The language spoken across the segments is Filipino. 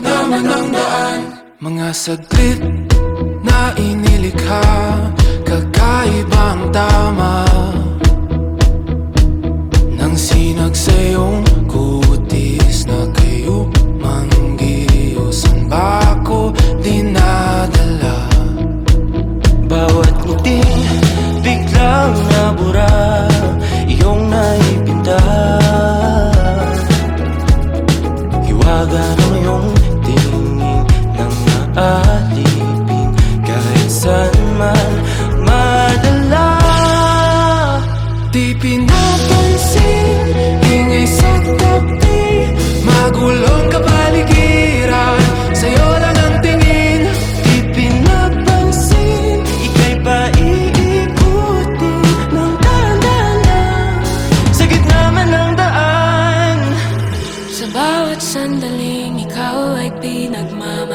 naman ang daan Mga saglit na inilikha Kakaibang tama. Nang sinag sa iyong kutis na kayo Manggiyosan ba ako dinadala? Bawat ngiting biglang nabura Iyong naipinta. Hiwaga ng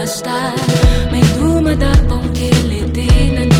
basta May dumadapong kiliti na